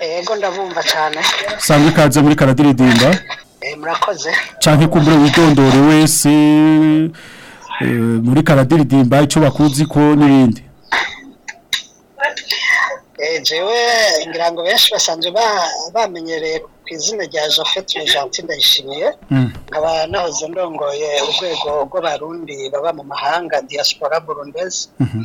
yego ndabumva cyane usanga ikaze muri karadiridimba eh, murakoze cyane ko mbere wese eh, muri karadiridimba icyo bakunze ko n'ibindi eh, jewe ngira ngo benshi basanzwe bamenyereye ku izina rya Jofete Jeanti Ndayishimiye hmm. nkaba nahoze ndongoye urwego rw'abarundi baba mu mahanga diaspora burundese hmm.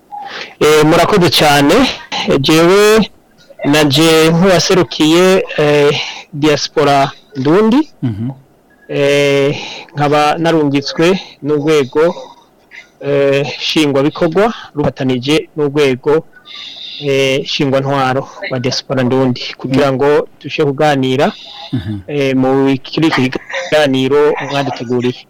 eh, murakoze cyane jyewe na je nk'uwaserukiye eh, diaspora ndundi mhm. eh, nkaba narungitswe n'urwego nshingwabikorwa rubatanije n'urwego nshingwantwaro eh, wa desipora ndundi kugira mm. ngo tubashe kuganira mhm. eh, muri iki kiganiro mwaduteguriye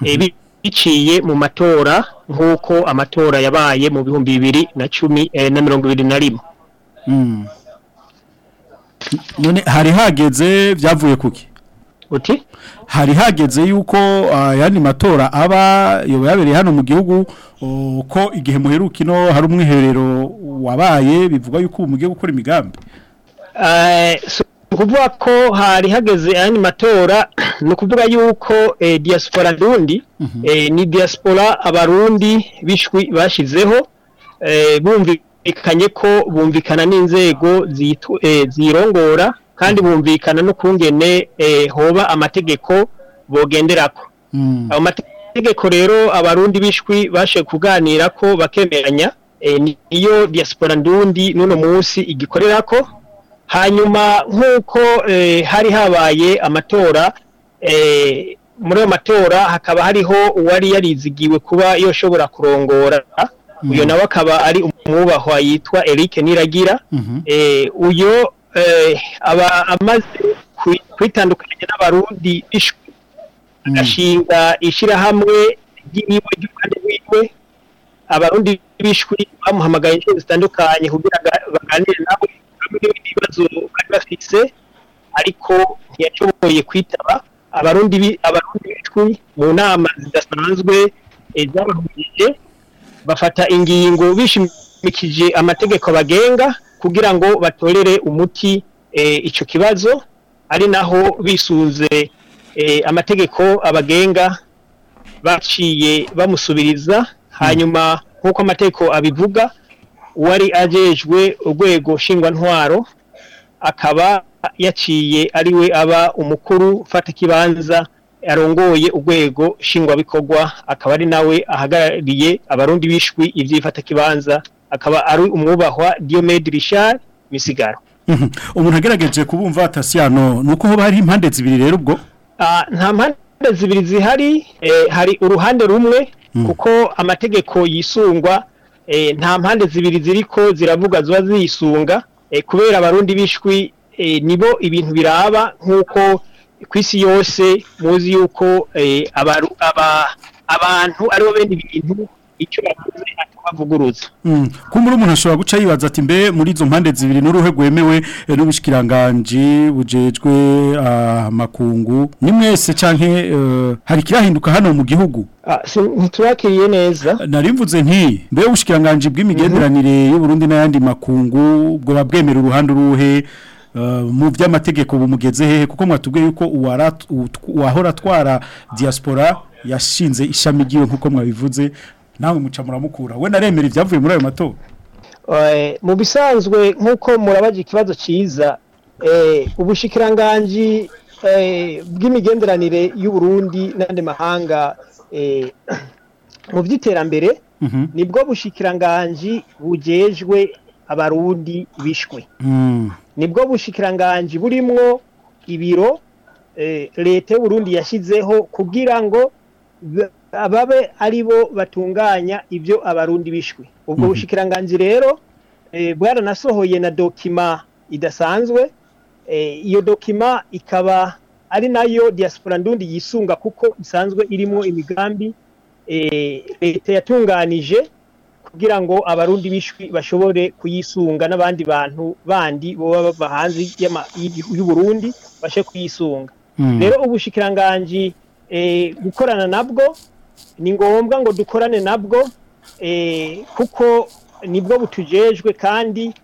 mhm. biciye mu matora nk'uko amatora yabaye mu bihumbi bibiri na cumi eh, na mirongo ibiri na rimwe hmm. none hari hageze byavuye kuki uti hari hageze yuko ayandi ah, matora aba yabereye hano mu gihugu ko igihe muheruka ino hari umwiherero wabaye bivuga yuko ubu mugiye gukora imigambi eh, ukuvuga ko hari hageze ayandi matora ni ukuvuga yuko eh, diaspora rundi mhm. eh, ni diaspora abarundi bishwi bashyizeho eh, bumvikanye ko bumvikana n'inzego zirongora kandi mhm. bumvikana no kungene hoba amategeko bogenderako mm. ayo mategeko rero abarundi bishwi bashe kuganira ko bakemeranya niyo diaspora ndundi n'uno munsi igikorerako hanyuma nk'uko eh, hari habaye amatora eh, muri ayo matora hakaba hariho uwari yarizigiwe kuba yoshobora kurongora mm-hmm. uyu nawe akaba ari umwubahwa yitwa Eric Niragira mm-hmm. eh, uyu aba amaze kwitandukanya n'abarundi mm. agashinga ishyirahamwe ry'iwe ry'ubukane bwiwe abarundi bishwi bamuhamagaye inshuro zitandukanye kugira baganire nawe hamwe n'ibibazo bari bafise ariko ntiyashoboye kwitaba abarundi bicwi mu nama zidasanzwe zabahurije bafata ingingo bishimikije amategeko bagenga kugira ngo batorere umuti eh, icyo kibazo ari naho bisunze eh, amategeko abagenga baciye bamusubiriza hanyuma nk'uko amategeko abivuga wari ajejwe urwego nshingwantwaro akaba yaciye ari we aba umukuru ufata ikibanza arongoye urwego nshingwabikorwa akaba ari nawe ahagarariye abarundi bishwi ibyifata kibanza akaba ari umwubahwa Diomed Richard misigaro mhm. umuntu agerageje kubumva atasiano nuko hoba hari impande zibiri rero ubwo ah, nta mpande zibiri zihari eh, hari uruhande rumwe mm. kuko amategeko yisungwa Eh, nta mpande zibiri ziriko ziravuga ziba ziyisunga eh, kubera abarundi bishwi eh, nibo ibintu biraba nk'uko ku isi yose muzi yuko abantu ari bo bene ibintu icyo yakoze avuguruza mm. kumbura umuntu ashobora guca yibaza ati mbe muri izo mpande zibiri n'uruhe rwemewe n'ubushikiranganje bujejwe ah, amakungu ni mwese cyangwa eh, hari kirahinduka hano mu gihugu ah, ntiturakiriye neza narimvuze nti mbe ubushikiranganje bw'imigenderanire mhm. y'uburundi n'ayandi makungu bwaba bwemera uruhande uruhe eh, mu by'amategeko bumugeze hehe kuko mwatubwiye yuko uwahora atwara diaspora yashinze ishami ry'iyo nkuko mwabivuze nawe muca muramukura we naremera ibyavuye muri ayo matora mu bisanzwe nk'uko murabaga ikibazo cyiza eh, ubushikiranganji eh, bw'imigenderanire y'uburundi n'andi mahanga eh, mu by'iterambere mhm. nibwo bushikiranganji bugejwe abarundi bishwe mm. nibwo bushikiranganji burimwo ibiro leta y'uburundi yashyizeho kugira ngo Ababe ari bo batunganya ibyo abarundi bishwe ubwo mhm. bushikiranganji rero eh, bwaranasohoye na dokima idasanzwe eh, iyo dokima ikaba ari nayo diaspora ndundi yisunga kuko isanzwe irimo imigambi eh, leta yatunganije kugira ngo abarundi bishwi bashobore kuyisunga n'abandi bantu bandi baba bava hanze y'u Burundi bashe kuyisunga mm. rero ubushikiranganji gukorana nabwo ni ngombwa ngo dukorane nabwo eh, kuko nibwo butujejwe kandi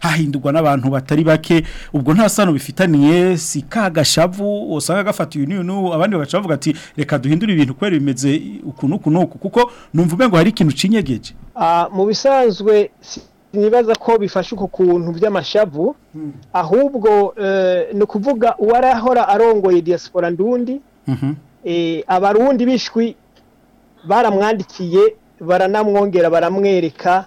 hahindurwa n'abantu batari bake ubwo nta sano bifitaniye si ka gashavu usanga gafata uyu n'uyu abandi bagaca bavuga ati reka duhindure ibintu kubera bimeze uku n'uku kuko numva umenya ngo hari ikintu cinyegeje ah, mu bisanzwe ntibaza ko bifashe uko kuntu by'amashavu hmm. ahubwo eh, ni ukuvuga uwarahora arongoye diaspora ndundi mhm. eh, abarundi bishwi baramwandikiye baranamwongera baramwereka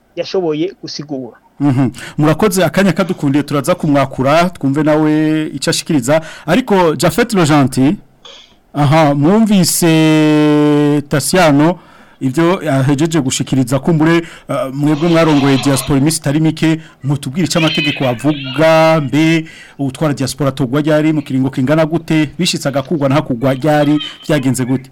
yashoboye gusigura mhm. murakoze akanya kadukundiye turaza kumwakura twumve nawe icyo ashikiriza ariko jafete rojanti aha mwumvise tasiyano ibyo yahejeje ah, gushikiriza kumbure ah, mwebwe mwarongoye diaspora iminsi itari mike mutubwire icyo amategeko avuga mbe utwara diaspora tugwa ryari mu kiringo kingana gute bishitse kugwa na hakugwa ryari byagenze gute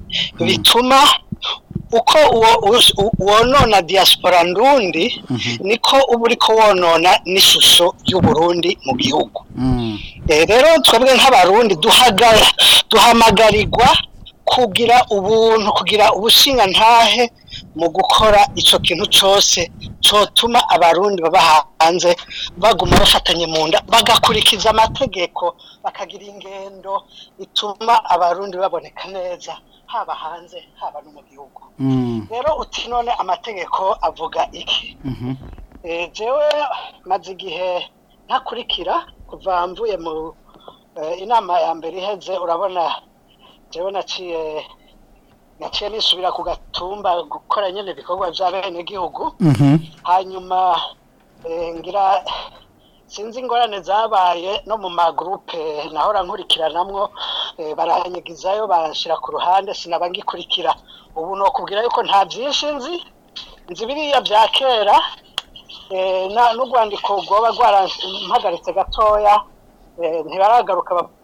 mhm. bituma uko wonona diaspora ndundi mhm. niko uba uri ko wonona n'ishusho y'uburundi mu gihugu mm. eh, rero twebwe nk'abarundi duhamagarirwa kugira ubuntu kugira ubushinga ntahe mu gukora icyo kintu cyose cyotuma abarundi baba hanze baguma bafatanye mu nda bagakurikiza amategeko bakagira ingendo ituma abarundi baboneka neza haba hanze haba no mu gihugu mm. rero uti none amategeko avuga iki mhm. eh, jewe maze igihe ntakurikira kuva mvuye mu eh, inama ya mbere iheze urabona jewe naciye naciye nisubira ku gatumba gukora nyine ibikorwa bya bene gihugu mhm. hanyuma eh, ngira sinzi ingorane zabaye no mu magurupe eh, nahora nkurikiranamwo eh, baranyagizayo barashyira ku ruhande sinaba sinabangikurikira ubu ni ukubwira yuko nta byinshi nzi nzi biriya bya kera eh, n'urwandiko rwaba rwarampagaritse gatoya ntibaragaruka bavuge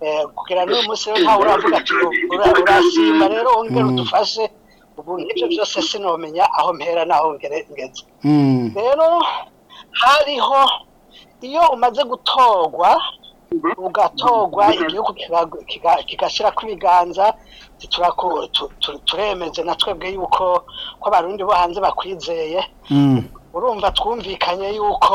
eh, kugira n'uyu munsi rero ntawe uravuga ati urasimba rero wongere mm. udufashe ubu n'ibyo byose sinomenya aho mpera n'aho ngeze mm. rero hariho iyo umaze gutorwa ugatorwa igihugu kigashyira ku biganza turemeze na twebwe yuko ko abarundi bo hanze bakwizeye mm. urumva twumvikanye yuko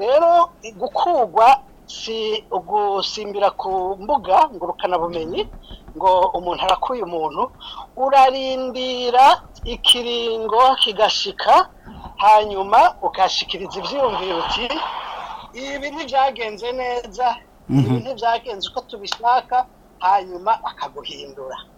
rero gukugwa si ugusimbira ku mbuga ngurukanabumenyi ngo umuntu arakuye umuntu urarindira ikiringo kigashika hanyuma ukashikiriza ibyiyumviro uti ibi ntibyagenze neza ibi mhm. ntibyagenze uko tubishaka hanyuma akaguhindura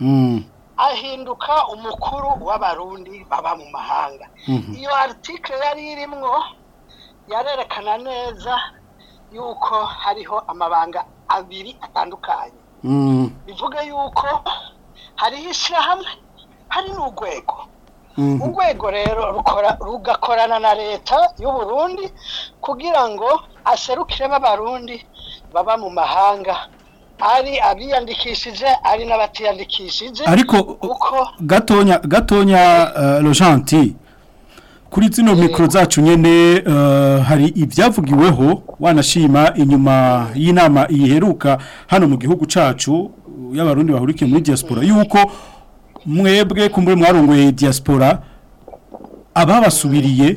mm. ahinduka umukuru w'abarundi baba mu mahanga mm-hmm. iyo article yari irimwo yarerekana neza yuko hariho amabanga abiri atandukanye mm. bivuga yuko hariho ishyirahamwe hari n'urwego mm. urwego rero rugakorana na leta y’u Burundi kugira ngo aserukire Abarundi baba mu mahanga ari abiyandikishije ari n'abatiyandikishije ariko gatonya gatonya uh, rojanti kuri zino mikoro zacu nyine eh, hari ibyavugiweho wanashima inyuma y'inama iheruka hano mu gihugu cyacu y'abarundi bahurikiye muri diaspora yuko mwebwe kumbure mwarongoye diaspora ababasubiriye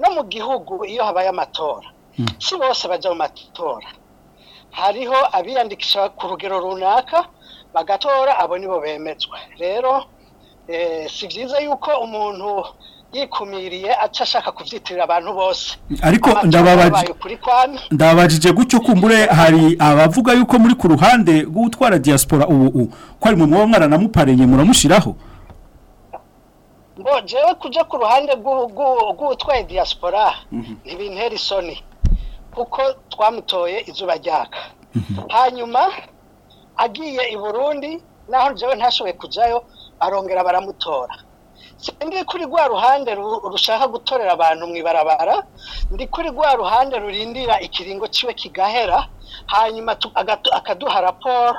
no mu gihugu iyo habaye amatora hmm. si bose bajya mu matora hariho abiyandikisha ku rugero runaka bagatora abo nibo bemezwa rero eh, si byiza yuko umuntu yikumiriye aca ashaka kuvyitirira abantu bose ariko ndababajije gutyo kumbure hari abavuga yuko muri ku ruhande gutwara diaspora ubu ko ari mu mwoba mwaranamuparenye muramushiraho mbo jewe ku ruhande rw'utwaye diaspora mhm. ntibintera isoni kuko twamutoye izuba ryaka mhm. hanyuma agiye i burundi naho jewe ntashoboye kujayo barongera baramutora singe kuri gwa ruhande rushaka gutorera abantu mu ibarabara ndi kuri gwa ruhande rurindira ikiringo kiwe kigahera hanyuma akaduha raporo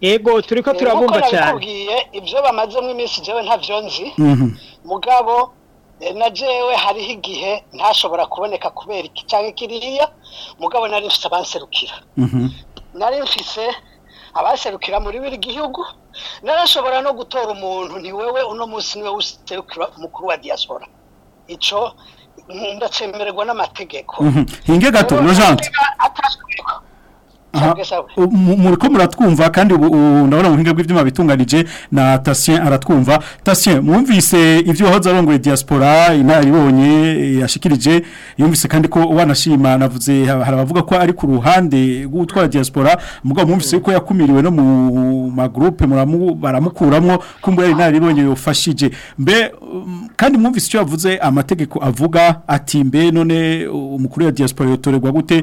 yego turi turabumva cyane ibyo bamazemo iminsi njyewe ntabyo nzi mhm. mugabo eh, na jewe hariho igihe ntashobora kuboneka kubera iki cyangwa kiriya mugabo nari mfise abanserukira mhm. nari mfise abaserukira muri buri gihugu narashobora no gutora umuntu ni wewe uno munsi niwe userukira umukuru wa diaspora icyo ndacemererwa n'amategeko hinge mhm. gato no jante muriko muratwumva kandi ndabona mu buhinga bw'ibyuma bitunganije na Tassien aratwumva Tassien mwumvise ibyo wahoze arongora diaspora inaribonye yashikirije yumvise kandi ko wanashima navuze harabavuga ko ari ku ruhande gutwara diaspora mugabo mwumvise ko yakumiriwe no mu ma groupe baramukuramwo kumbe yari naribonye yofashije mbe kandi mwumvise icyo yavuze amategeko avuga ati mbe none umukuru ya diaspora yotorerwa gute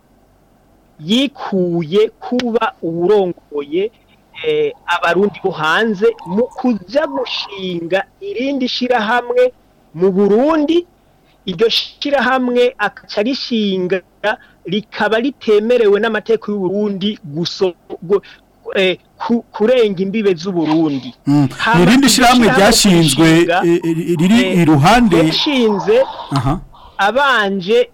yikuye kuba uburongoye eh, abarundi bo hanze mu kujya gushinga irindi shyirahamwe mu burundi iryo shyirahamwe akaca rishinga rikaba ritemerewe n'amategeko y'uburundi eh, kurenga imbibe z'u Burundi mm. irindi shyirahamwe ryashinzwe riri eh, iruhande rishinze abanje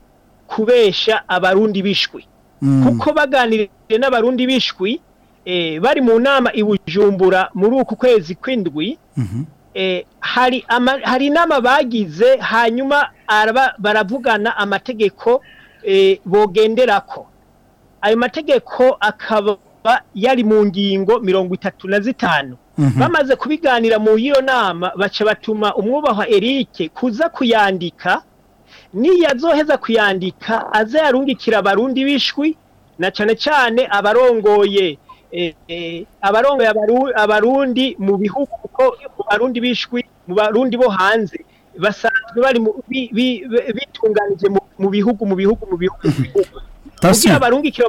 kubesha abarundi bishwi mm. kuko baganiriye n'abarundi bishwi eh, bari mu nama ibujumbura muri uku kwezi kw'indwi mhm. hari inama bagize hanyuma baravugana amategeko e, bogenderako ayo mategeko akaba yari mu ngingo mirongo itatu na zitanu mhm. bamaze kubiganira mu iyo nama bace batuma umwubahwa Eric kuza kuyandika niyazoheza kuyandika aze yarungikira abarundi bishwi na cyane cyane abarongoye e, e, abarongoye abarundi mu bihugu kuko abarundi bishwi mu barundi bo hanze basanzwe bari bitunganije mu bihugu mu bihugu mu bihugu mu mhm. bihugu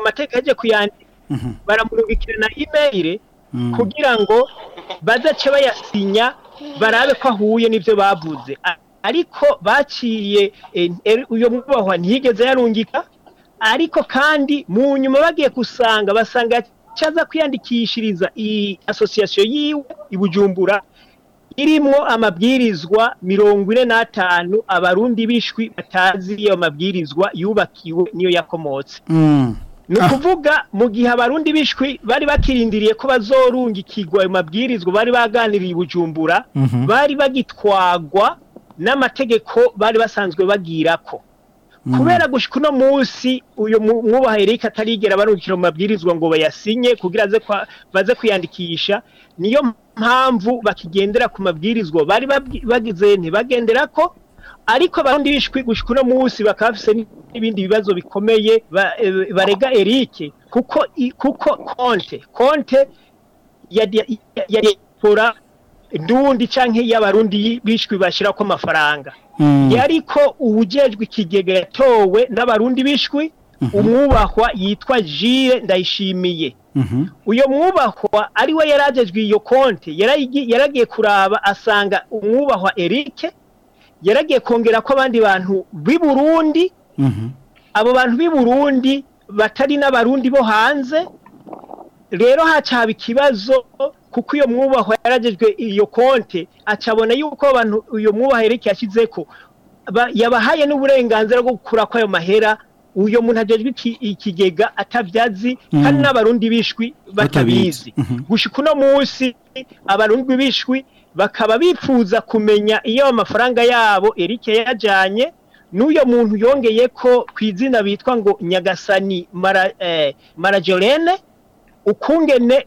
amateka yajya kuyandika mhm. baramurungikira na imeyire mhm. kugira ngo bazace bayasinya barabe ko ahuye n'ibyo bavuze ariko bakiriye er- uyo mwubahwa ntiyigeze yarungika ariko kandi mu nyuma bagiye gusanga basanga cyaza kwiyandikishiriza iyi asosiyasiyo yiwe i bujumbura irimo amabwirizwa mirongo ine n'atanu abarundi bishwi batazi iyo mabwirizwa yubakiwe niyo yakomotse mm. ni ah. ukuvuga mu gihe abarundi bishwi bari bakirindiriye ko bazorungikirwa ayo mabwirizwa bari baganiriye i bujumbura mhm. bari bagitwagwa n'amategeko bari basanzwe bagira ko kubera gushika uno munsi uyu mwubaha Eric atarigera barukira mu mabwirizwa ngo bayasinye kugira aze baze kwiyandikisha niyo mpamvu bakigendera ku mabwirizwa bari bagize ntibagendera ko ariko abarundi bishwi gushika uno munsi bakaba n'ibindi bibazo bikomeye barega Eric kuko kuko konte konte ya diaspora ndundi canke y'abarundi bishwi bashira hmm. ko amafaranga yariko ubujejwe ikigega yatowe n'abarundi bishwi hmm. umwubahwa yitwa jire ndayishimiye hmm. uyo mwubahwa ari we yarajejwe iyo konti yaragiye kuraba asanga umwubahwa Eric yaragiye kongera ko abandi bantu b'i burundi abo bantu b'i burundi batari n'abarundi bo hanze rero haba ikibazo kuko iyo mwubahwa yaragejwe iyo konti acabona yuko abantu iyo mwubahwa Eric yashyize ko yabahaye n'uburenganzira bwo gukura ayo mahera uyo muntu ajejwe ikigega atabyazi kandi mm. n'abarundi bishwi batabizi mm-hmm. gushika uno munsi abarundi bishwi bakaba bifuza kumenya iyo amafaranga yabo Eric yajanye n'uyo muntu yongeye ko ku izina bitwa ngo nyagasani eh, marajolene ukungene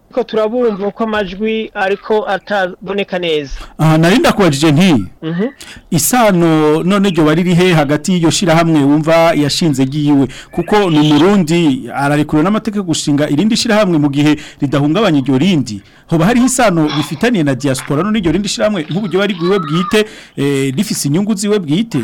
ko turabumva uko amajwi ariko ataboneka neza aha nari ndakubajije nti mhm. isano none iryo bari rihe hagati y'iryo shyirahamwe wumva yashinze giyiwe kuko ni umurundi ararekura n'amategeko gushinga irindi shyirahamwe mu gihe ridahungabanya iryo rindi hoba hari isano bifitanye na diaspora none iryo rindi shyirahamwe nk'uburyo bari bwiwe bwite eh, rifise inyungu ziwe bwite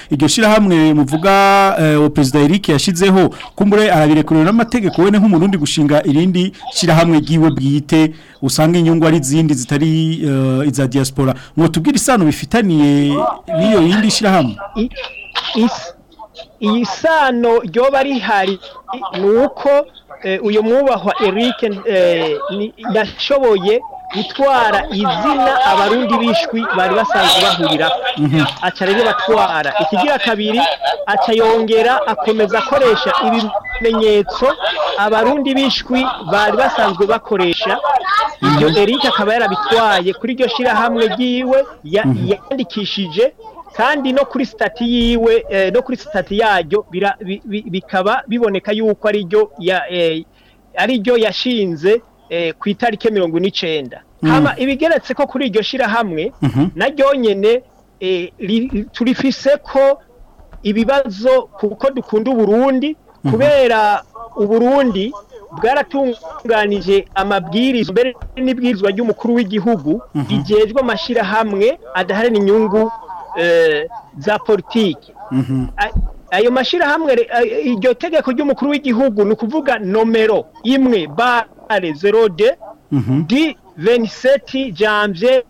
iryo shyirahamwe muvuga eh, perezida Eric yashyizeho kumbure arabirekurira n'amategeko wene nk'umurundi gushinga irindi shyirahamwe ry'iwe bwite usanga inyungu ari izindi zitari eh, iza diaspora ngo tubwire isano bifitaniye n'iyo yindi shyirahamwe iyi sano ryoba rihari ni uko eh, uyu mwubahwa Eric eh, yashoboye gutwara izina abarundi bishwi bari basanzwe bahurira mhm. aca rero batwara ikigira kabiri aca yongera akomeza akoresha ibimenyetso abarundi bishwi bari basanzwe bakoresha ibyo mhm. Eric akaba yarabitwaye kuri iryo shyirahamwe ryiwe mhm. yandikishije kandi no kuri sitati yiwe eh, no kuri stati yaryo bikaba biboneka yuko ari ryo eh, yashinze eh, ku itariki mirongo n'icenda mm. ibigeretse ko kuri iryo shyirahamwe mm-hmm. naryo nyine turifise ko ibibazo kuko dukunda uburundi mm-hmm. kubera uburundi bwaratunganije amabwiriza mbere n'ibwirizwa ry'umukuru w'igihugu mm-hmm. rigejwe amashyirahamwe adaharana inyungu Eh, za politiki mhm. ayo mashyirahamwe iryo tegeko ry'umukuru w'igihugu ni ukuvuga nomero imwe bare zero de mhm. di veniseti janvier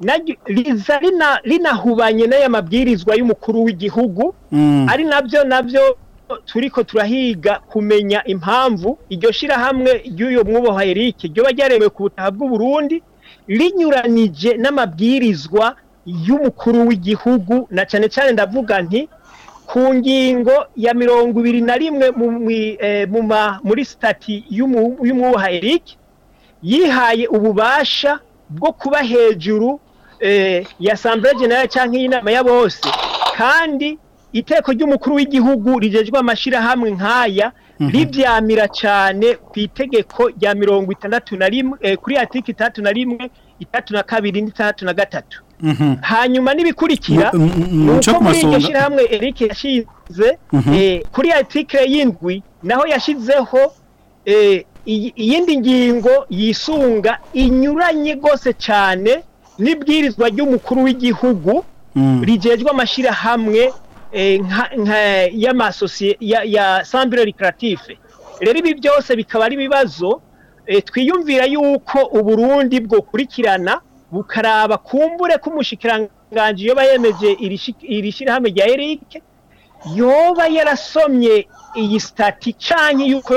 na riza rinahubanye n'aya mabwirizwa y'umukuru w'igihugu mm. ari nabyo nabyo turiko turahiga kumenya impamvu iryo shyirahamwe ry'uyu mwubaha Eric ryoba ryaremewe ku butaha Burundi rinyuranije n'amabwirizwa y'umukuru w'igihugu na cyane cyane ndavuga nti ku ngingo ya mirongo ibiri na rimwe mu eh, muri sitati y'umwubaha Eric yihaye ububasha bwo kuba hejuru eh, ya asambure generale cyangwa y'inama ya bose kandi iteko ry'umukuru w'igihugu rigejwe amashyirahamwe nk'aya mhm. ribyamira cyane ku itegeko rya mirongo itandatu na rimwe eh, kuri article itandatu na rimwe itandatu na kabiri n'itandatu na gatatu mhm. hanyuma n'ibikurikira nuko muri iryo shyirahamwe Eric yashize mhm. eh, kuri article y'indwi naho yashyizeho iyindi ngingo yisunga inyuranye rwose cyane n'ibwirizwa ry'umukuru w'igihugu mm. rigejwe amashyirahamwe eh, ya sambire rikaratife rero ibi byose bikaba ari ibibazo eh, twiyumvira yuko uburundi bwokurikirana bukaraba kumbure k'umushikiranganji yoba yemeje iri shyirahamwe rya erike yoba yarasomye iyi sitati icanye yuko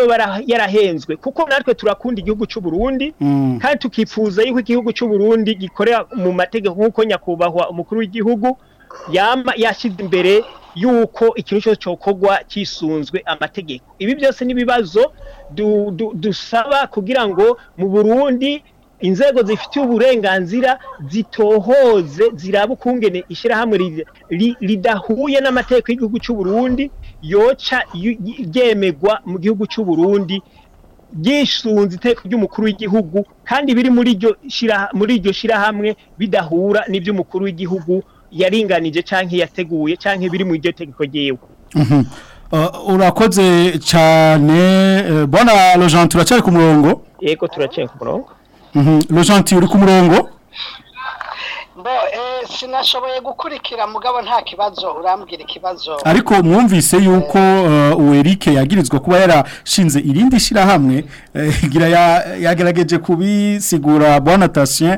yarahenzwe kuko natwe turakunda igihugu cy'u Burundi mm. kandi tukifuza yuko igihugu cy'u Burundi gikorera mu mategeko nk'uko nyakubahwa umukuru w'igihugu yama yashyize imbere yuko ikintu cyose cyokorwa kisunzwe amategeko ibi byose n'ibibazo dusaba kugira ngo mu Burundi inzego zifitiye uburenganzira zitohoze ziraba ukungene ishyirahamwe ridahuye n'amategeko y'igihugu cy'u Burundi yoca yemegwa mu gihugu cy'u Burundi yisunze iteka ry'umukuru w'igihugu kandi biri muri iryo muri iryo shyirahamwe bidahura n'iby'umukuru w'igihugu yaringanije cyangwa yateguye cyangwa biri mu iryo tegeko ryiwe mhm. uh, urakoze cyane eh, bona rojanti uracyari ku murongo yego turacyari ku murongo mhm. rojanti uri ku murongo bo eh, sinashoboye gukurikira mugabo nta kibazo urambwira ikibazo ariko mwumvise yuko eh, uwo yagirizwa kuba yarashinze irindi shyirahamwe eh, yagerageje kubisigura bonatasiyo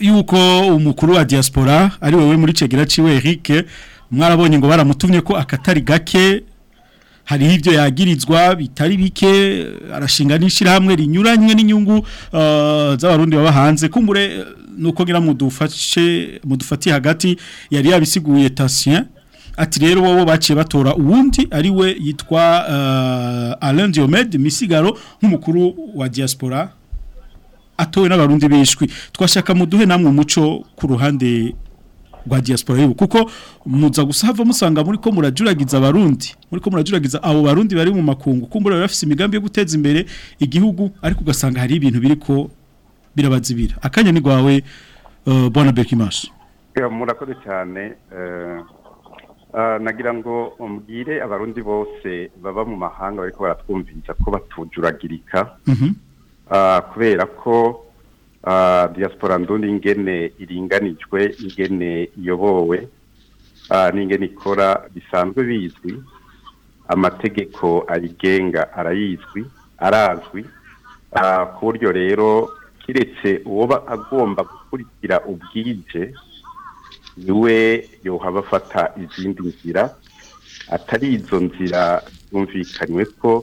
yuko umukuru wa diaspora ari wowe muri cegera ciwe Eric mwarabonye ngo baramutumye ko akatari gake hariho ibyo yagirizwa bitari bike arashinga n'ishyirahamwe rinyuranye n'inyungu eh, z'abarundi baba hanze kumbure nuko ngira mudufashe mudufatiye hagati yari yabisiguye tasien ati rero wowe baciye batora uwundi ari we yitwa eh, Alain Diomede misigaro nk'umukuru wa diaspora atowe n'abarundi bishwi twashaka muduhe namwe umuco ku ruhande rwa diaspora y'ubu kuko muza gusava musanga muri ko murajuragiza abarundi muri ko murajuragiza abo barundi bari mu makungu kumbura bafise imigambi yo guteza imbere igihugu ariko ugasanga hari ibintu biri ko birabazibira akanya ni gwawe uh, bwana Bekimash ya murakoze cyane uh... Ah, nagira ngo mbwire abarundi bose baba mu mahanga bariko baratwumviriza ko batujuragirika mhm. ah, kubera ko ah, diaspora ndundi ingene iringanijwe ingene iyobowe n'ingene ikora bisanzwe bizwi amategeko ayigenga arayizwi arazwi ku buryo rero kiretse uwoba agomba gukurikira ubwije niwe yohaba afata izindi nzira atari izo nzira zumvikanywe ko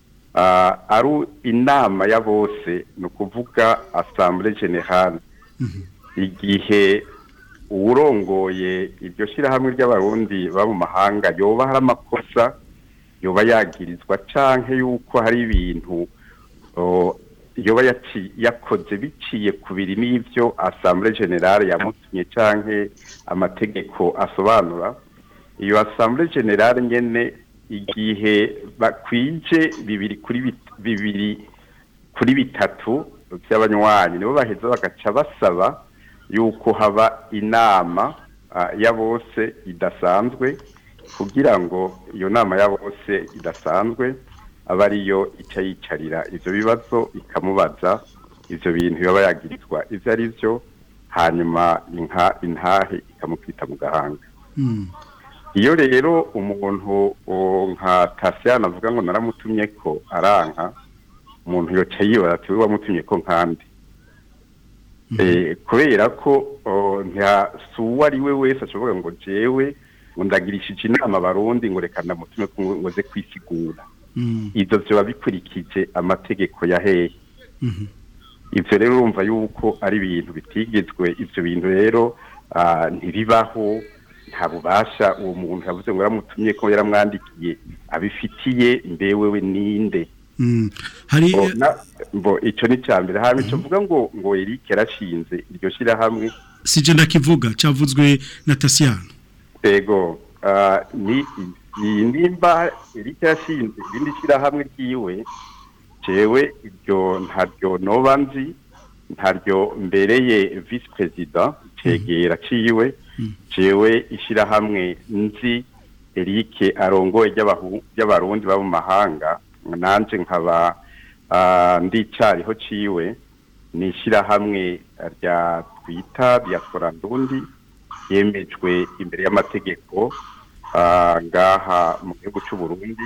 uh, ari inama ya bose ni ukuvuga asambure generale mhm. igihe uwurongoye iryo shyirahamwe ry'abarundi baba mu mahanga yoba hari amakosa yoba yagirizwa canke yuko hari ibintu yoba yakoze biciye ku birimo ibyo asambure generale yamutumye canke amategeko asobanura iyo asambure generale nyene igihe bakwije bibiri kuri bibiri kuri bitatu by'abanywanyi nibo baheza bagaca basaba yuko haba inama ya bose idasanzwe kugira ngo iyo nama ya bose idasanzwe aba ariyo ica yicarira ibyo bibazo ikamubaza ibyo bintu yaba yagirizwa ibyo ari byo hanyuma intahe ikamukita mu gahanga hmm. iyo rero umuntu nka tasiyani avuga ngo naramutumye ko aranka umuntu yoca yibaza ati wamutumye ko nkande hmm. eh, kubera ko nta suwa ari we wese ashobora ngo jewe ndagirishije inama abarundi ngo reka ndamutume ngo ze kwisigura mm. ibyo byaba bikurikije amategeko ya hehe mm-hmm. ibyo rero urumva yuko ari ibintu bitigezwe ibyo bintu rero ntibibaho nta bubasha uwo muntu yavuze ngo yaramutumye ko yaramwandikiye abifitiye we ninde mm. icyo ni cya mbere hano tuvuga mm-hmm. ngo ngo erike yarashinze iryo shyirahamwe si cyo ndakivuga cyavuzwe na tasiyana Tego ah, ni iyi nimba iricyo yashinze irindi shyirahamwe ryiwe jewe ibyo ntabyo noba nzi ntabyo mbereye visi perezida cegera ciwe mm-hmm. jewe ishyirahamwe nzi erike arongoye ry'abarundi baba mu mahanga nanjye nkaba ah, ndicariho ciwe ni ishyirahamwe rya twita diyaspora ndundi yemejwe imbere y'amategeko ah, ngaha mu gihugu cy'u Burundi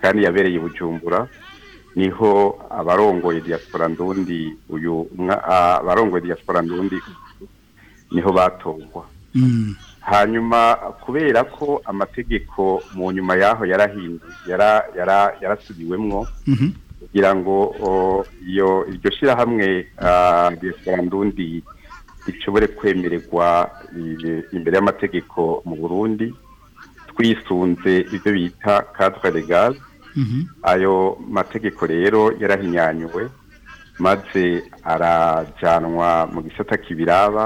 kandi yabereye i bujumbura niho abarongoye diaspora ndundi uyu abarongoye diaspora ndundi niho batogwa mm. hanyuma kubera ko amategeko mu nyuma yaho yarasubiwemwo mm-hmm. kugira ngo iryo shyirahamwe diaspora ndundi ishobore kwemererwa eh, imbere y'amategeko mu burundi twisunze ibyo bita kadre legal mhm. ayo mategeko rero yarahinyanyuwe maze arajyanwa mu gisata kibiraba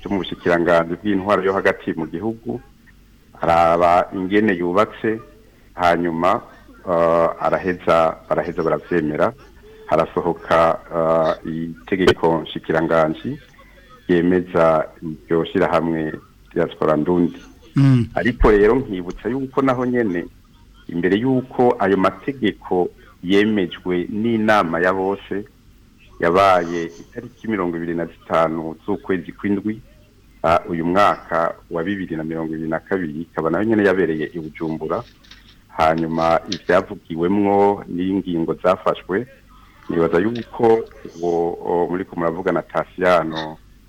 cyo mu bushikiranganzi bw'intwaro yo hagati mu gihugu araba ingene yubatse hanyuma eh, araheza baraheza barabyemera harasohoka eh, itegeko nshikiranganji ryemeza iryo shyirahamwe rya ndundi mm. ariko rero nkibutsa yuko naho nyine imbere y'uko ayo mategeko yemejwe n'inama ya bose yabaye itariki mirongo ibiri na zitanu z'ukwezi kw'indwi uyu mwaka wa bibiri na mirongo ibiri na kabiri ikaba nayo nyine yabereye i bujumbura hanyuma ibyavugiwemwo n'ingingo zafashwe nibaza yuko uwo muri ko na tasiyano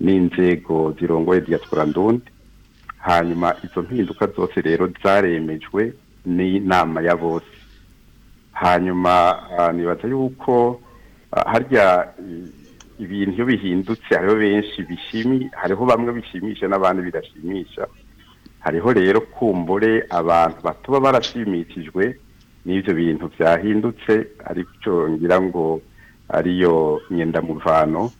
n'inzego zirongoye diaspora ndundi hanyuma izo mpinduka zose rero zaremejwe n'inama ya bose hanyuma ah, nibaza yuko ah, harya ibintu iyo bihindutse hariho benshi bishimi hariho bamwe bishimisha n'abandi bidashimisha hariho rero kumbure abantu batuba barashimishijwe n'ibyo bintu byahindutse ariko ngira ngo ariyo nyendamuvano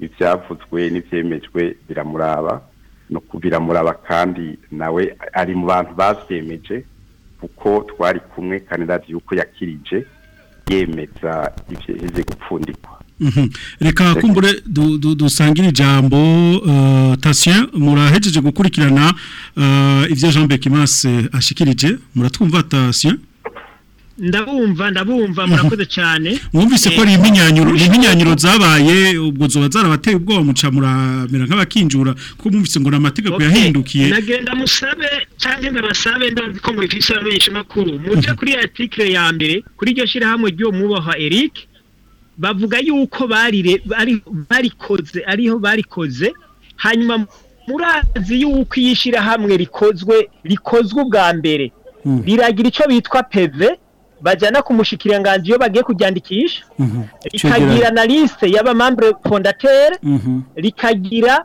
ibyavutswe n'ibyemejwe biramuraba no biramuraba kandi nawe ari mu bantu babyemeje kuko twari kumwe kandi ndazi yuko yakirije yemeza ibyo gupfundikwa mhm. reka kumbure dusangire ijambo euh, tasien murahejeje gukurikirana euh, ibyo jean bekimase ashikirije muratwumva tasien ndabumva ndabumva murakoze cyane mwumvise ko ari eh, impinyanyuro eh, zabaye ubwo zoba zarabateye ubwoba muca muramera nk'abakinjura kuko mwumvise ngo ni amategeko yahindukiye nagenda musabe cyangwa ndabasabe ndazi ko muri fisa benshi makuru muje kuri article ya mbere kuri iryo shyirahamwe ry'uwo mubaha Eric bavuga yuko barire barikoze ariho barikoze hanyuma murazi yuko iyishyirahamwe rikozwe rikozwe ubwa mbere hmm. riragira icyo bitwa peve bajyana ku mushikiranganji iyo bagiye kujyandikisha mhm. rikagira na liste y'abamambre fondatere mhm. rikagira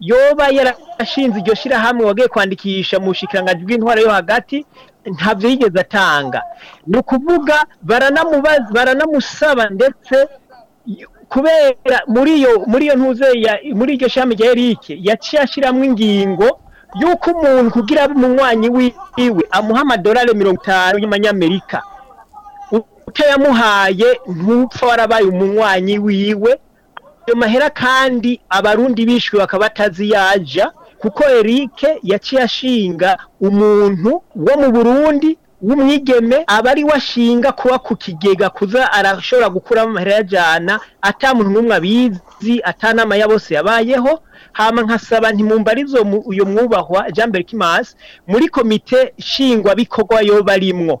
yoba yarashinze iryo shyirahamwe wagiye kwandikisha mu bushikiranganji bw'intwara yo hagati ntabyo yigeze atanga ni ukuvuga baranamusaba ndetse kubera muri iyo muri iyo ntuze muri iryo shami rya erike yaciye ashyiramo ingingo y'uko umuntu kugira umunywanyi wiwe amuha amadolari mirongo itanu y'amanyamerika utayamuhaye ntupfa warabaye umunywanyi wiwe mahera kandi abarundi bishwe bakaba bataziyaja kuko Eric yaciye umuntu wo mu Burundi w'umwigeme abari ari washinga kuba ku kigega kuza arashobora gukura amahera ajyana atamuntu n'umwe abizi atanama ya bose yabayeho hama nkasaba ntimumbarizo uyu mwubahwa jean berkimasi muri komite nshingwabikorwa yo barimwo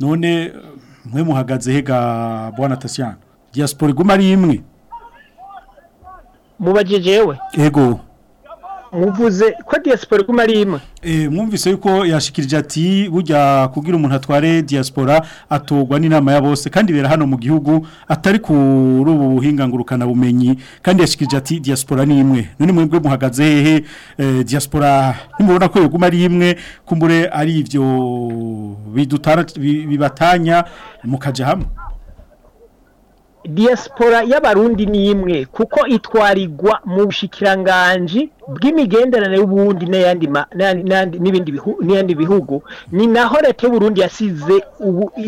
none mwe muhagaze hega bwana tasiyana diyasporo iguma ari imwe mubagejewe yego muvuze ko diaspora iguma ari imwe eh, mwumvise yuko yashikirije ati burya kugira umuntu atware diaspora atogwa n'inama ya bose kandi bera hano mu gihugu atari ku ubu buhinga bumenyi kandi yashikirije ati diaspora ni imwe none mwebwe muhagaze hehe eh, diaspora nimubona ko yoguma ari imwe kumbure ari ivyo bidutara bibatanya mukaja hamwe diaspora y'abarundi ni imwe kuko itwarigwa mu bushikiranganji bw'imigenderanire y'uburundi n'ibindi bihugu ni naho leta y'uburundi yasize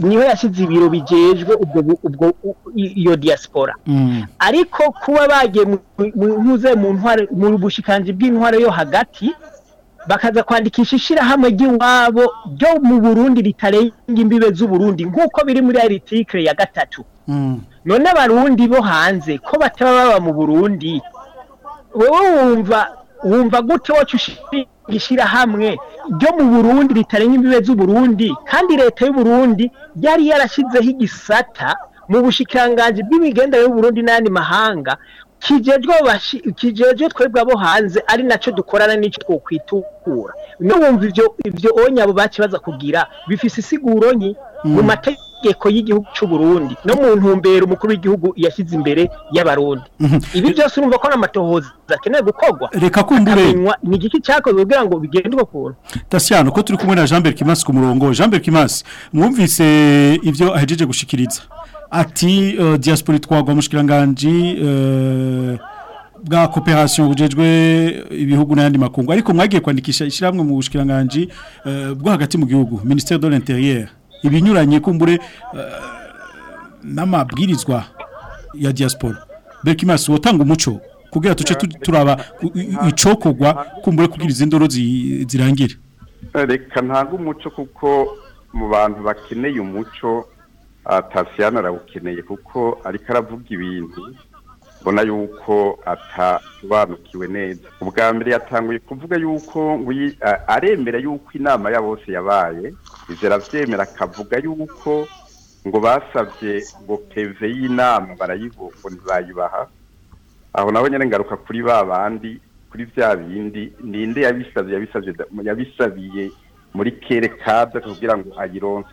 niho yasize ibiro bigejwe ubwo ubwo iyo diaspora mm. ariko kuba bagiye mu mu bushikiranganji bw'intwaro yo hagati bakaza kwandikisha ishyirahamwe ry'iwabo ryo mu burundi ritarenga imbibe z'uburundi nk'uko biri muri aritikire ya gatatu Mm. none abarundi bo hanze ko bataba baba mu burundi wowe wumva wumva gute wacu ushinga hamwe ryo mu burundi ritarenga imbibe z'uburundi kandi leta y'uburundi yari yarashyizeho igisata mu bushikiranganji bw'imigendere y'uburundi n'ayandi mahanga kijejwe twebwe abo hanze ari nacyo dukorana n'icyo twokwitukura niba wumva ibyo abo bakibaza kugira bifise isiguro nke mm. mu mateka amategeko y'igihugu cy'u Burundi no mu ntumbero umukuru w'igihugu yashyize imbere y'abarundi mhm. ibi byose urumva ko ari akeneye gukorwa reka kumbure ni igiki cyakozwe kugira ngo bigende uko kuntu tasiyano ko turi kumwe na jean berg kimasi ku murongo jean berg kimasi mwumvise ibyo ahejeje gushikiriza ati euh, diaspora twagwa mushikiranganje euh, bwa cooperation bujejwe ibihugu n'ayandi makungu ariko mwagiye kwandikisha ishyirahamwe mu bushikiranganje euh, bwo hagati mu gihugu ministère de l'intérieur ibinyuranye kumbure eh, n'amabwirizwa ya diaspora bekimasi wotanga umuco kugira tuce turaba icokogwa kumbure kugira izindoro zirangire eh, reka ntabwo umuco kuko mu bantu bakeneye umuco eh, atasiyana arawukeneye kuko ariko aravuga ibintu ubona yuko atasobanukiwe neza ubwa mbere yatanguye kuvuga yuko aremera yuko inama ya bose yabaye izera byemera akavuga yuko ngo basabye ngo peve y'inama barayivuga ntibayubaha aho nabo nyine ngaruka kuri ba bandi kuri bya bindi ninde yabisabye yabisabiye muri kere kade kugira ngo ayironse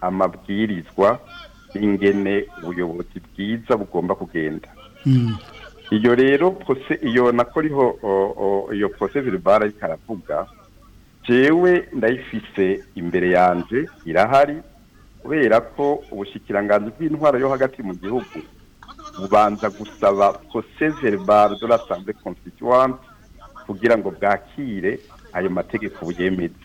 amabwirizwa ingene ubuyobozi bwiza bugomba kugenda hmm. iyo rero pose iyo nako riho iyo pose ziribara ariko jewe ndayifise imbere yanje irahari kubera ko ubushikiranganzi bw'intwaro yo hagati mu gihugu bubanza gusaba pose verbal de l'assemblée constituante kugira ngo bwakire ayo mategeko buyemeze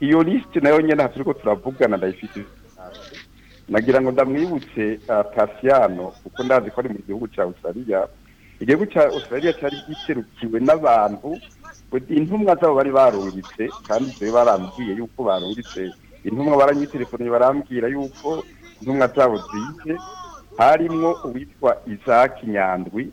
iyo lisite nayo nyine turi ko turavugana ndayifite nagira ngo ndamwibutse patiyano ah, kuko ndazi ko ari mu gihugu cya Australia igihugu cya australia cyari giserukiwe n'abantu intumwa zabo bari barungitse kandi bari barambwiye yuko barungitse intumwa baranyitelefone barambwira yuko intumwa zabo zize harimwo uwitwa isaac nyandwi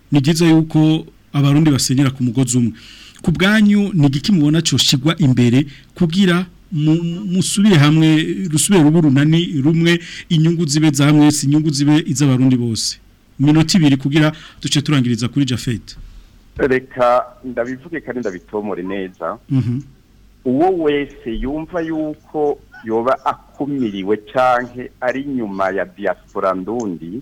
ni byiza yuko abarundi basenyera ku mugozi umwe ku bwanyu ni igiki mubona cyoshigwa imbere kugira musubire hamwe rusubire rubu runani rumwe inyungu zibe za mwese inyungu zibe iz'abarundi bose minota ibiri kugira duce turangiriza kuri jafete reka ndabivuge kandi ndabitomore neza mhm. uwo wese yumva yuko yoba akumiriwe cyangwa ari nyuma ya diaspora ndundi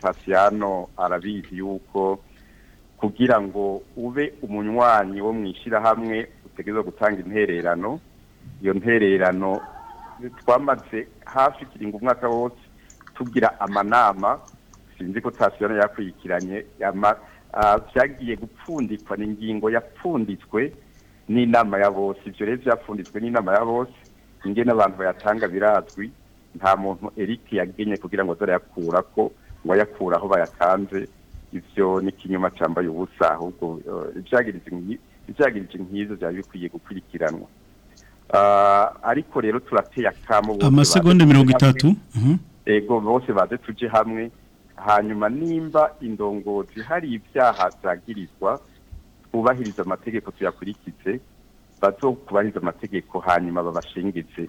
tasiyano arabizi yuko kugira ngo ube umunywanyi wo mu ishyirahamwe utegereza gutanga intererano iyo ntererano twamaze hafi kiringo umwaka wose tugira amanama sinzi ko tasiyano yakurikiranye byagiye gupfundikwa ni ingingo yapfunditswe n'inama ya bose ibyo rero byapfunditswe n'inama ya bose ingene abantu bayatanga birazwi nta muntu Eric yagenye kugira ngo dore yakura ko ngo yakura aho bayatanze ibyo ni kinyuma ubusa ahubwo eh, ivyagirije nkizo byari bikwiye gukurikiranwa ah, ariko rero turateye akamo amasegonda mirongo itatu mhm. ego bose baze tuje hamwe hanyuma nimba indongozi hari ibyaha byagirizwa twubahiriza amategeko tuyakurikize bazokubahiriza amategeko hanyuma babashingize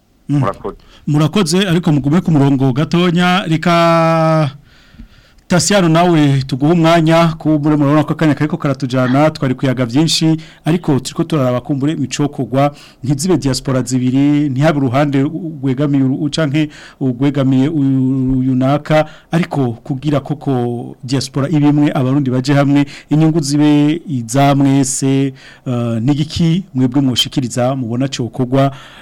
hmm. murakoze murakoze ariko mugume ku murongo gatonya reka tasiyano nawe tuguha umwanya kumbure murabona ko akanya kariko karatujana twari kuyaga byinshi ariko turiko turaraba kumbure imicokogwa ntizibe diaspora zibiri ntihabe uruhande wegamiye ucanke ugwegamiye yunaka ariko kugira koko diaspora ibimwe abarundi baje hamwe inyungu zibe izamwese uh, nigiki mwebwe mwoshikiriza mubona cokogwa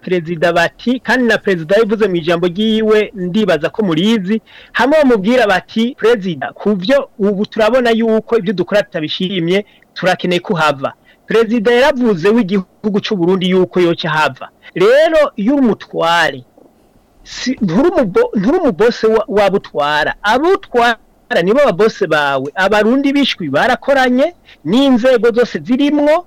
perezida bati kandi na perezida yavuze mu ijambo ry'iwe ndibaza ko murizi hamwe bamubwira bati perezida ku byo ubu turabona yuko ibyo dukora tutabishimye turakeneye ko hava perezida yaravuze w'igihugu cy'u Burundi yuko yoca hava rero iyo umutware nturumubose wabutwara abutwara nibo bose bawe abarundi bishwi barakoranye n'inzego zose zirimwo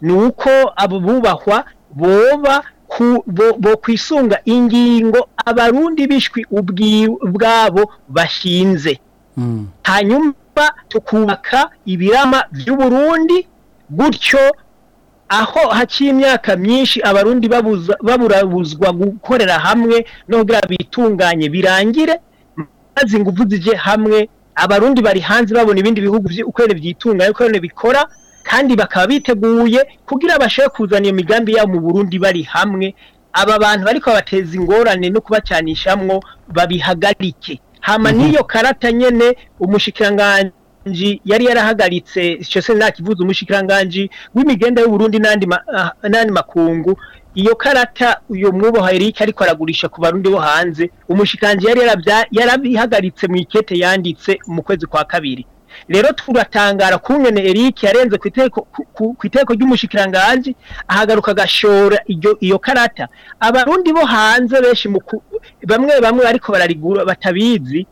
ni uko abo bubahwa boba bo kwisunga ingingo abarundi bishwi ubwabo bashinze hmm. hanyuma tukubaka ibirama by'uburundi gutyo aho haciye imyaka myinshi abarundi baburabuzwa gukorera hamwe nubwo bitunganye birangire maze ingufu zijye hamwe abarundi bari hanze babona ibindi bihugu uko byitunganya uko bikora kandi bakaba biteguye kugira bashobore kuzana iyo migambi yabo mu Burundi bari hamwe aba bantu ariko bateza ingorane no kubacanishamwo babihagarike hama mhm. niyo karata nyene umushikiranganje yari yarahagaritse cyose nakivuza umushikiranganje w'imigenda y'u Burundi nandi uh, nandi makungu iyo karata uyu mwubo hayirike ariko aragurisha ku barundi bo hanze umushikanje yari yarabihagaritse mu ikete yanditse mu kwezi kwa kabiri rero turatangara kunyene Eric yarenze ku iteko ry'umushikiranganji ahagaruka agashora iyo karata abarundi bo hanze benshi bamwe bamwe ariko bararigura batabizi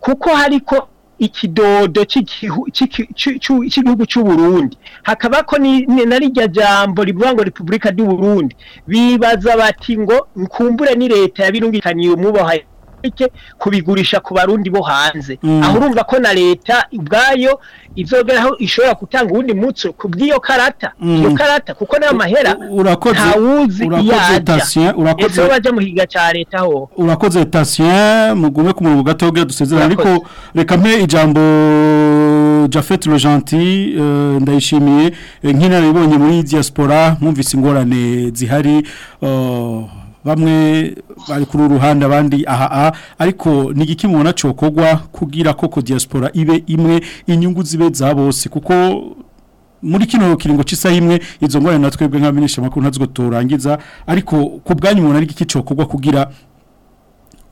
kuko hariko ikidodo cy'igihugu cy'uburundi hakabako na narijya jambo rivuga ngo repubulika y'uburundi bibaza bati ngo nkumbure ni leta yabirungikaniye umubohaye politike kubigurisha ku barundi bo hanze mm. aho urumva ko na leta ubwayo izogeraho ishobora gutanga undi mutso kubw'iyo karata mm. iyo karata kuko nayo mahera ntawuzi iyo ajya urakoze bajya mu cya leta ho urakoze tasien mugume ku murongo gato ubwira dusezerana ariko reka mpe ijambo Jafet Rojanti eh, ndayishimiye eh, nk'inararibonye muri diaspora mwumvise ingorane zihari oh. bamwe bari kuri uruhande abandi aha ariko ni igiki mubona cokogwa kugira koko diaspora ibe imwe inyungu zibe za bose kuko muri kino kiringo cy'isaha imwe izo ngorane na twebwe nk'abaminisha makuru ntazwo turangiza ariko ku bwanyu umuntu ari iki cokogwa kugira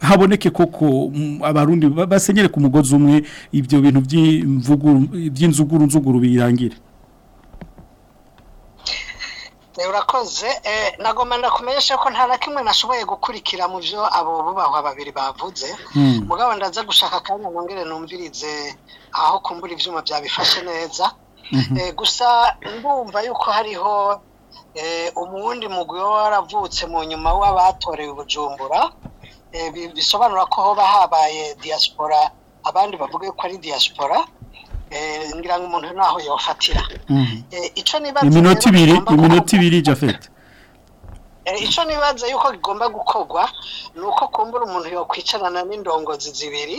haboneke koko abarundi basenyere ku mugozi umwe ibyo bintu by'inzuguru nzuguru birangire urakoze eh, nagomba kumenyesha ko nta na kimwe nashoboye gukurikira mu byo abo bubahwa babiri bavuze hmm. mugabo ndaza gushaka akanya mwongere numvirize aho kumbura ibyuma byabifashe neza mhm. eh, gusa ndumva yuko hariho eh, ubundi mugwi waravutse mu nyuma w'abatorewe ubujumbura bisobanura ko hoba habaye diaspora abandi bavuge ko ari diaspora Eh, ngira ngo umuntu naho yafatira mm. eh, ico nibaza iminota ibiri iminota ibiri jafete icyo nibaza yuko gigomba gukorwa ni uko kumbura eh, umuntu yakwicarana n'indongozi zibiri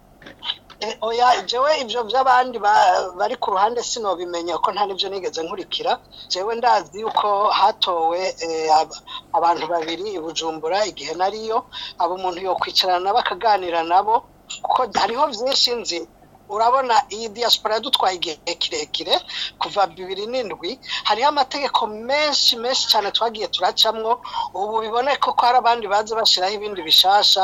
Eh, jewe ibyo by'abandi bari ku ruhande sinobimenya ko nta n'ibyo nigeze nkurikira jewe ndazi yuko hatowe eh, abantu babiri i bujumbura igihe nariyo abo umuntu yo kwicarana bakaganira nabo kuko hariho byinshi nzi urabona iyi diaspora yadutwaye igihe kirekire kuva bibiri n'indwi hariho amategeko menshi menshi cyane twagiye turacamwo ubu biboneka ko hari abandi baza bashyiraho ibindi bishasha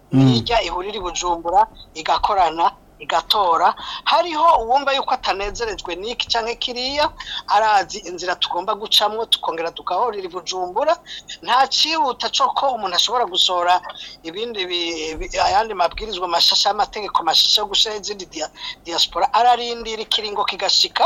mm. ijya ihurira i bujumbura igakorana igatora hariho uwumva yuko atanezerejwe n'iki cyangwa kiriya arazi inzira tugomba gucamo tukongera tukahorera ibujumbura nta cyihuta cyo ko umuntu ashobora gusohora ibindi ayandi mabwirizwa mashasha y'amategeko mashasha yo gushyiraho izindi diaspora ararindira ikiringo kigashika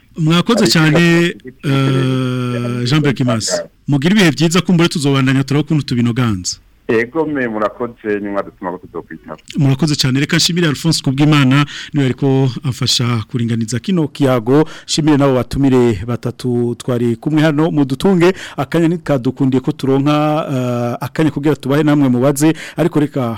mwakoze cyane eh, jean bergimasi mugira ibihe byiza kumbura tuzobandanya turabona ukuntu tubinoganza ego me murakoze nyuma dutuma tuzokwitaho murakoze cyane reka nshimire Alphonse kubw'Imana niwe ariko afasha kuringaniza kino kiyago nshimire nabo batumire batatu twari kumwe hano mu dutunge akanya nikadukundiye ko turonka eh, akanya kugira tubahe namwe mubaze ariko reka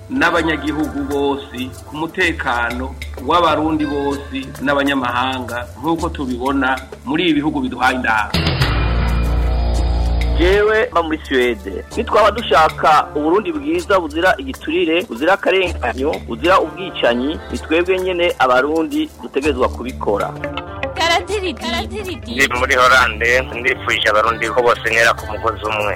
n'abanyagihugu bose ku mutekano w'abarundi bose n'abanyamahanga nk'uko tubibona muri ibi bihugu biduhaye inama jewe mba muri suwede nitwaba dushaka uburundi bwiza buzira igiturire buzira akarenganyo buzira ubwicanyi ni twebwe nyine abarundi dutegerezwa kubikora ndi muri horande ndifuje abarundi ko bose ntera ku mugozi umwe